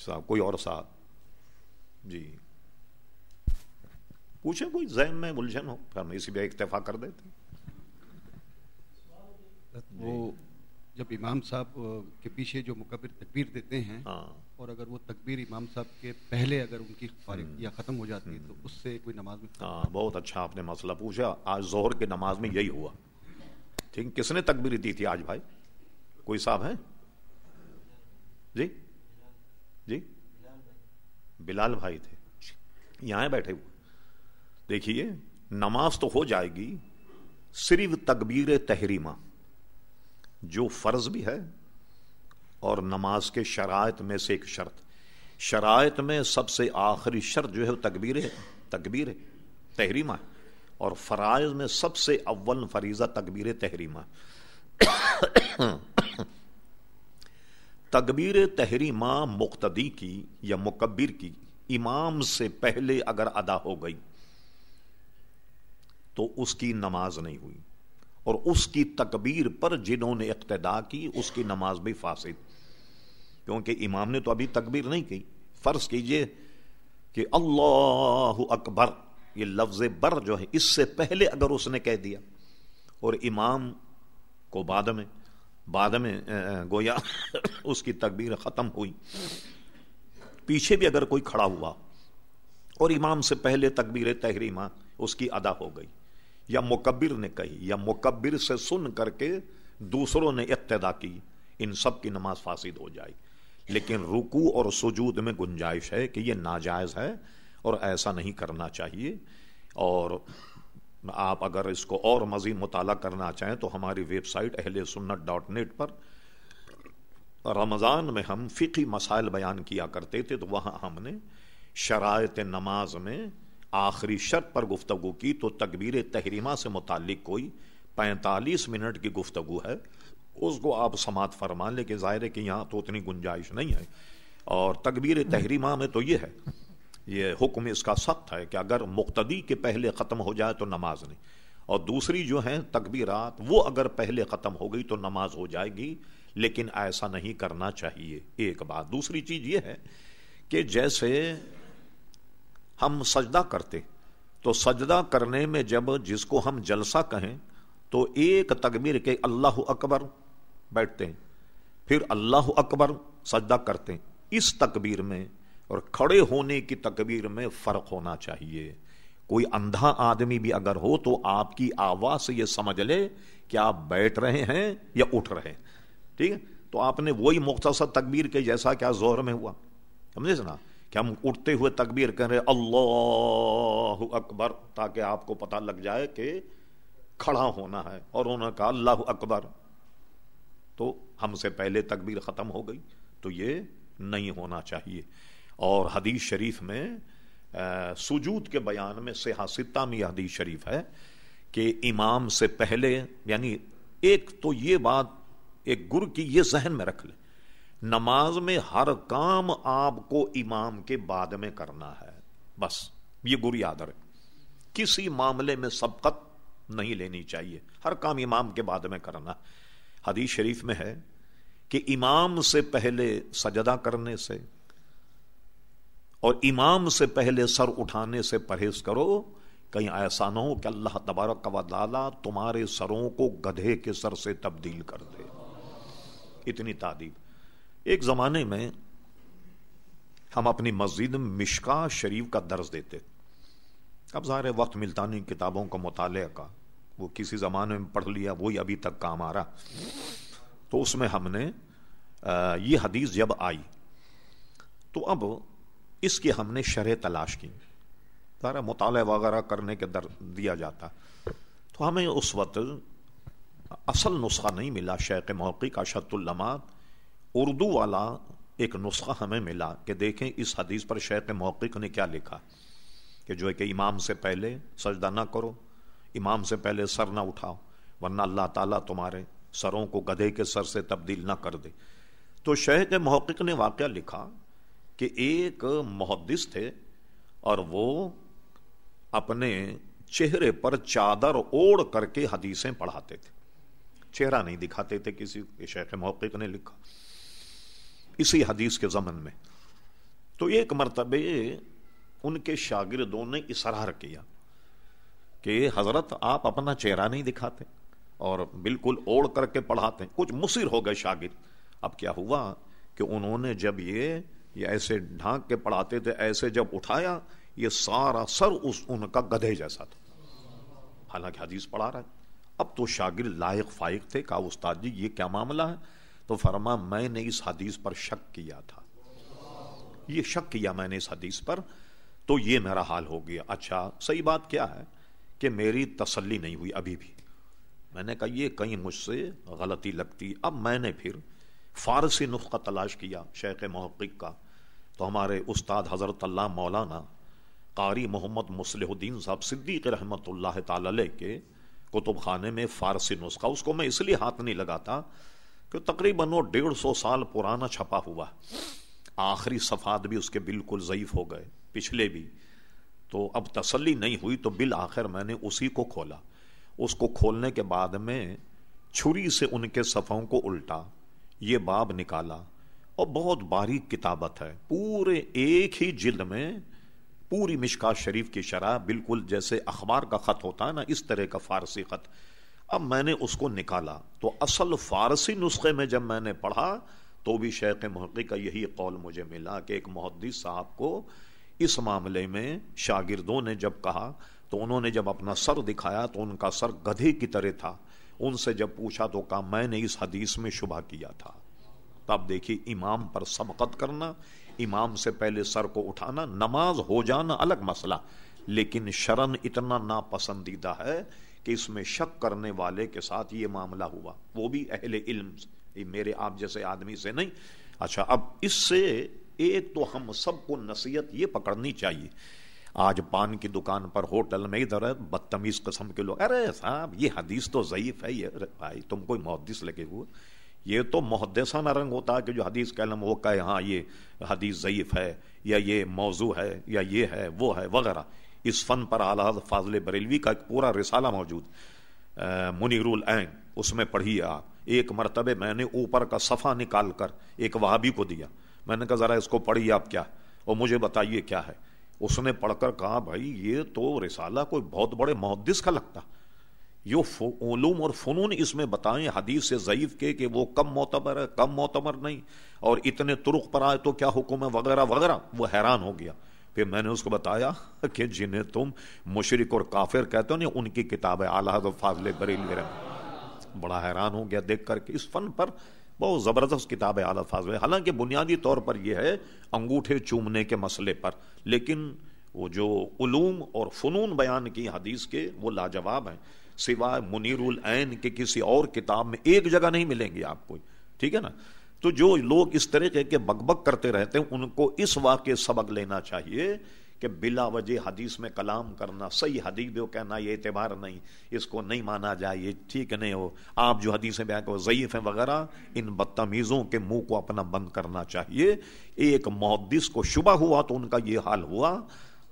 صاحب کوئی اور صاحب؟ جی۔ پوچھیں کوئی ذہن میں الجھن ہو ہم اسی پہ اکتفا کر دیتے وہ جب امام صاحب کے پیچھے جو مکبر تکبیر دیتے ہیں ہاں۔ اور اگر وہ تکبیر امام صاحب کے پہلے اگر ان کی فارغ یا ختم ہو جاتی ہے تو اس سے کوئی نماز میں ہاں بہت اچھا آپ نے مسئلہ پوچھا۔ آج ظہر کی نماز میں یہی ہوا۔ ٹھیک کس نے تکبیر دی تھی آج بھائی؟ کوئی صاحب ہے جی۔ جی؟ بلال بھائی تھے۔ یہاں بیٹھے ہوئے۔ دیکھیے، نماز تو ہو جائے گی صرف تکبیر تحریمہ، جو فرض بھی ہے، اور نماز کے شرائط میں سے ایک شرط۔ شرائط میں سب سے آخری شرط جو ہے وہ تکبیر ہے۔ تکبیر ہے، تحریمہ۔ ہے اور فرائض میں سب سے اول فریضہ تکبیر تحریمہ۔ تکبیر تحریمہ مقتدی کی یا مکبر کی امام سے پہلے اگر ادا ہو گئی تو اس کی نماز نہیں ہوئی اور اس کی تکبیر پر جنہوں نے اقتدا کی اس کی نماز بھی فاسد کیونکہ امام نے تو ابھی تکبیر نہیں کی فرض کیجیے کہ اللہ اکبر یہ لفظ بر جو ہے اس سے پہلے اگر اس نے کہہ دیا اور امام کو بعد میں بعد میں گویا اس کی تکبیر ختم ہوئی۔ پیچھے بھی اگر کوئی کھڑا ہوا اور امام سے پہلے تکبیر تحریمہ، اس کی ادا ہو گئی۔ یا مکبر نے کہی، یا مکبر سے سن کر کے دوسروں نے اقتدا کی، ان سب کی نماز فاسد ہو جائے۔ لیکن رکو اور سجود میں گنجائش ہے کہ یہ ناجائز ہے اور ایسا نہیں کرنا چاہیے۔ اور آپ اگر اس کو اور مزید مطالعہ کرنا چاہیں تو ہماری ویب سائٹ اہل سنت ڈاٹ نیٹ پر رمضان میں ہم فقی مسائل بیان کیا کرتے تھے تو وہاں ہم نے شرائط نماز میں آخری شرط پر گفتگو کی تو تکبیر تحریمہ سے متعلق کوئی پینتالیس منٹ کی گفتگو ہے۔ اس کو آپ سماعت فرما لے کہ ظاہر ہے کہ یہاں تو اتنی گنجائش نہیں ہے۔ اور تکبیر تحریمہ میں تو یہ ہے یہ حکم اس کا سخت ہے کہ اگر مقتدی کے پہلے ختم ہو جائے تو نماز نہیں۔ اور دوسری جو ہیں تکبیرات، وہ اگر پہلے ختم ہو گئی تو نماز ہو جائے گی، لیکن ایسا نہیں کرنا چاہیے۔ ایک بات۔ دوسری چیز یہ ہے کہ جیسے ہم سجدہ کرتے، تو سجدہ کرنے میں جب جس کو ہم جلسہ کہیں، تو ایک تکبیر کے اللہ اکبر بیٹھتے ہیں، پھر اللہ اکبر سجدہ کرتے ہیں۔ اس تکبیر میں اور کھڑے ہونے کی تکبیر میں فرق ہونا چاہیے۔ کوئی اندھا آدمی بھی اگر ہو تو آپ کی آواز سے یہ سمجھ لے کہ آپ بیٹھ رہے ہیں یا اٹھ رہے ہیں۔ ٹھیک ہے؟ تو آپ نے وہی مختصر تکبیر کے جیسا کیا زہر میں ہوا۔ سمجھے سنا کہ ہم اٹھتے ہوئے تکبیر کریں اللہ اکبر تاکہ آپ کو پتہ لگ جائے کہ کھڑا ہونا ہے۔ اور انہوں نے کہا، اللہ اکبر تو ہم سے پہلے تکبیر ختم ہو گئی۔ تو یہ نہیں ہونا چاہیے۔ اور حدیث شریف میں سجود کے بیان میں سیاستہ میں حدیث شریف ہے کہ امام سے پہلے یعنی ایک تو یہ بات ایک گر کی یہ ذہن میں رکھ لے، نماز میں ہر کام آپ کو امام کے بعد میں کرنا ہے، بس یہ گر یاد رہے کسی معاملے میں سبقت نہیں لینی چاہیے، ہر کام امام کے بعد میں کرنا۔ حدیث شریف میں ہے کہ امام سے پہلے سجدہ کرنے سے اور امام سے پہلے سر اٹھانے سے پرہیز کرو، کہیں ایسا نہ ہو کہ اللہ تبارک و تعالی تمہارے سروں کو گدھے کے سر سے تبدیل کر دے۔ اتنی تعدیب ایک زمانے میں ہم اپنی مسجد میں مشکا شریف کا درس دیتے۔ اب ظاہر وقت ملتا نہیں، کتابوں کا مطالعہ کا۔ وہ کسی زمانے میں پڑھ لیا، وہی ابھی تک کام آ رہا۔ تو اس میں ہم نے یہ حدیث جب آئی، تو اب اس کی ہم نے شرح تلاش کی۔ سارا مطالعہ وغیرہ کرنے کے در دیا جاتا۔ تو ہمیں اس وقت اصل نسخہ نہیں ملا، شیخ موقع کا شت المات اردو والا ایک نسخہ ہمیں ملا کہ دیکھیں اس حدیث پر شیخ موقع نے کیا لکھا۔ کہ جو ہے کہ امام سے پہلے سجدہ نہ کرو، امام سے پہلے سر نہ اٹھاؤ، ورنہ اللہ تعالیٰ تمہارے سروں کو گدھے کے سر سے تبدیل نہ کر دے۔ تو شیخ محقق نے واقعہ لکھا کہ ایک محدث تھے اور وہ اپنے چہرے پر چادر اوڑھ کر کے حدیثیں پڑھاتے تھے۔ چہرہ نہیں دکھاتے تھے کسی شیخ محقق نے لکھا۔ اسی حدیث کے زمن میں۔ تو ایک مرتبہ ان کے شاگردوں نے اصرار کیا کہ حضرت آپ اپنا چہرہ نہیں دکھاتے اور بالکل اوڑ کر کے پڑھاتے۔ کچھ مصر ہو گئے شاگرد۔ اب کیا ہوا کہ انہوں نے جب یہ یہ ایسے ڈھانک کے پڑھاتے تھے، ایسے جب اٹھایا، یہ سارا سر اس ان کا گدھے جیسا تھا۔ حالانکہ حدیث پڑھا رہا ہے۔ اب تو شاگرد لائق فائق تھے، کہا، استاد جی یہ کیا معاملہ ہے؟ تو فرما، میں نے اس حدیث پر شک کیا تھا۔ یہ شک کیا میں نے اس حدیث پر؟ تو یہ میرا حال ہو گیا۔ اچھا صحیح بات کیا ہے کہ میری تسلی نہیں ہوئی ابھی بھی۔ میں نے کہا، یہ کہیں مجھ سے غلطی لگتی۔ اب میں نے پھر فارسی نسخہ تلاش کیا شیخ محقق کا، تو ہمارے استاد حضرت اللہ مولانا قاری محمد مسلح الدین صاحب صدیق رحمت اللہ تعالی کے کتب خانے میں فارسی نسخہ، اس کو میں اس لیے ہاتھ نہیں لگاتا کہ تقریباً وہ ڈیڑھ سو سال پرانا چھپا ہوا۔ آخری صفات بھی اس کے بالکل ضعیف ہو گئے، پچھلے بھی۔ تو اب تسلی نہیں ہوئی تو بالآخر میں نے اسی کو کھولا۔ اس کو کھولنے کے بعد میں چھری سے ان کے صفوں کو الٹا۔ یہ باب نکالا اور بہت باریک کتابت ہے۔ پورے ایک ہی جلد میں پوری مشکا شریف کی شرح بالکل جیسے اخبار کا خط ہوتا ہے نا، اس طرح کا فارسی خط۔ اب میں نے اس کو نکالا۔ تو اصل فارسی نسخے میں جب میں نے پڑھا تو بھی شیخ محقق کا یہی قول مجھے ملا کہ ایک محدث صاحب کو اس معاملے میں شاگردوں نے جب کہا تو انہوں نے جب اپنا سر دکھایا تو ان کا سر گدھے کی طرح تھا۔ ان سے جب پوچھا تو کہا، میں نے اس حدیث میں شبہ کیا تھا۔ تب دیکھیے، امام پر سبقت کرنا، امام سے پہلے سر کو اٹھانا، نماز ہو جانا الگ مسئلہ۔ لیکن شرن اتنا ناپسندیدہ ہے کہ اس میں شک کرنے والے کے ساتھ یہ معاملہ ہوا۔ وہ بھی اہل علم میرے آپ جیسے آدمی سے نہیں۔ اچھا اب اس سے ایک تو ہم سب کو نصیحت یہ پکڑنی چاہیے آج پان کی دکان پر ہوٹل میں ادھر بدتمیز قسم کے لوگ ارے صاحب، یہ حدیث تو ضعیف ہے یہ۔ بھائی، تم کوئی محدث لگے ہوئے؟ یہ تو محدثانہ رنگ ہوتا ہے کہ جو حدیث کا علم وہ کہے ہاں یہ حدیث ضعیف ہے، یا یہ موضوع ہے، یا یہ ہے، وہ ہے، وغیرہ۔ اس فن پر اعلیٰ فاضل بریلوی کا ایک پورا رسالہ موجود۔ منیر العین، اس میں پڑھی آپ۔ ایک مرتبہ میں نے اوپر کا صفحہ نکال کر ایک وہابی کو دیا۔ میں نے کہا، ذرا اس کو پڑھی آپ کیا؟ اور مجھے بتائیے کیا ہے۔ اس نے پڑھ کر کہا، بھائی، یہ تو رسالہ کوئی بہت بڑے محدث کا لگتا۔ یہ علوم اور فنون اس میں بتائیں، حدیث سے ضعیف کے کہ وہ کم معتبر ہے، کم معتبر نہیں۔ اور اتنے ترک پر آئے تو کیا حکم ہے؟ وغیرہ وغیرہ۔ وہ حیران ہو گیا۔ پھر میں نے اس کو بتایا کہ جنہیں تم مشرق اور کافر کہتے ہو نا، ان کی کتاب ہے اعلیٰ فاضل بریل بڑا حیران ہو گیا دیکھ کر کے اس فن پر بہت زبردست کتاب ہے اعلیٰ فاضل۔ حالانکہ بنیادی طور پر یہ ہے انگوٹھے چومنے کے مسئلے پر، لیکن وہ جو علوم اور فنون بیان کی حدیث کے وہ لاجواب ہیں۔ سوائے منیر العین کے کسی اور کتاب میں ایک جگہ نہیں ملیں گے آپ کو ٹھیک ہے نا؟ تو جو لوگ اس طریقے کے بک بک کرتے رہتے ہیں، ان کو اس واقع سبق لینا چاہیے کہ بلا وجہ حدیث میں کلام کرنا، صحیح حدیث بھی کہنا، یہ اعتبار نہیں، اس کو نہیں مانا جائے، یہ ٹھیک نہیں ہو۔ آپ جو حدیثیں بیان کو ضعیف ہیں وغیرہ، ان بدتمیزوں کے منہ کو اپنا بند کرنا چاہیے۔ ایک محدث کو شبہ ہوا تو ان کا یہ حال ہوا۔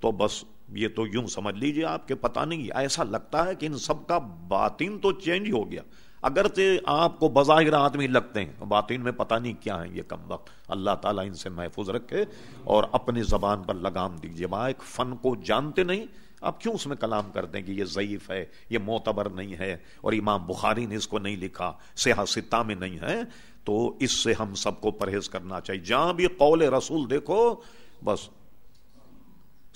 تو بس یہ تو یوں سمجھ لیجیے آپ کے پتہ نہیں، ایسا لگتا ہے کہ ان سب کا باطن تو چینج ہو گیا۔ اگرچہ آپ کو بظاہر آدمی لگتے ہیں باطن میں پتہ نہیں کیا ہے یہ کم وقت۔ اللہ تعالیٰ ان سے محفوظ رکھے اور اپنی زبان پر لگام دیجیے ایک فن کو جانتے نہیں، آپ کیوں اس میں کلام کرتے ہیں کہ یہ ضعیف ہے، یہ معتبر نہیں ہے اور امام بخاری نے اس کو نہیں لکھا سیاح ستا میں نہیں ہے۔ تو اس سے ہم سب کو پرہیز کرنا چاہیے۔ جہاں بھی قول رسول دیکھو، بس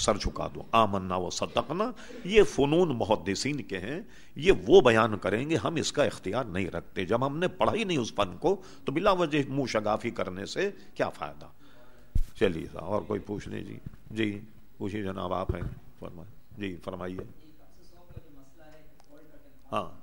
سر جھکا دو۔ آمنا و صدقنا۔ یہ فنون محدثین کے ہیں یہ وہ بیان کریں گے، ہم اس کا اختیار نہیں رکھتے۔ جب ہم نے پڑھا ہی نہیں اس فن کو، تو بلا وجہ منہ شگافی کرنے سے کیا فائدہ؟ چلیے اور کوئی پوچھ لیں جی جی پوچھیے جناب، آپ ہیں۔ فرمائیے جی فرمائیے۔ ہاں۔